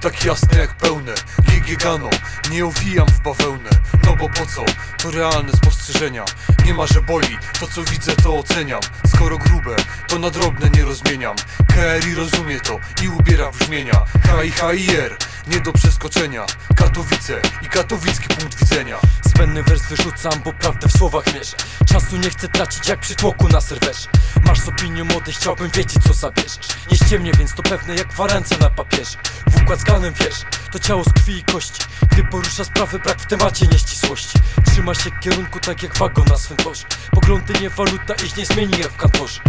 tak jasne jak pełne. Giegano, nie owijam w bawełnę. No bo po co? To realne spostrzeżenia. Nie ma, że boli, to co widzę to oceniam. Skoro grube, to na drobne nie rozmieniam. KRI rozumie to i ubiera brzmienia. R, nie do przeskoczenia. Katowice i katowicki punkt widzenia Zbędny wers wyrzucam, bo prawdę w słowach mierzę Czasu nie chcę tracić jak przy tłoku na serwerze. Masz z opinią młody, chciałbym wiedzieć co zabierzesz. Nie ściemnie, więc to pewne jak gwarancja na papierze. W układ z ganem wiesz, to ciało z krwi i kości. Gdy porusza sprawy, brak w temacie nieścisłości. Trzyma się kierunku tak jak wagon na swym torze. Poglądy nie waluta, ich nie zmieni jak w kantorze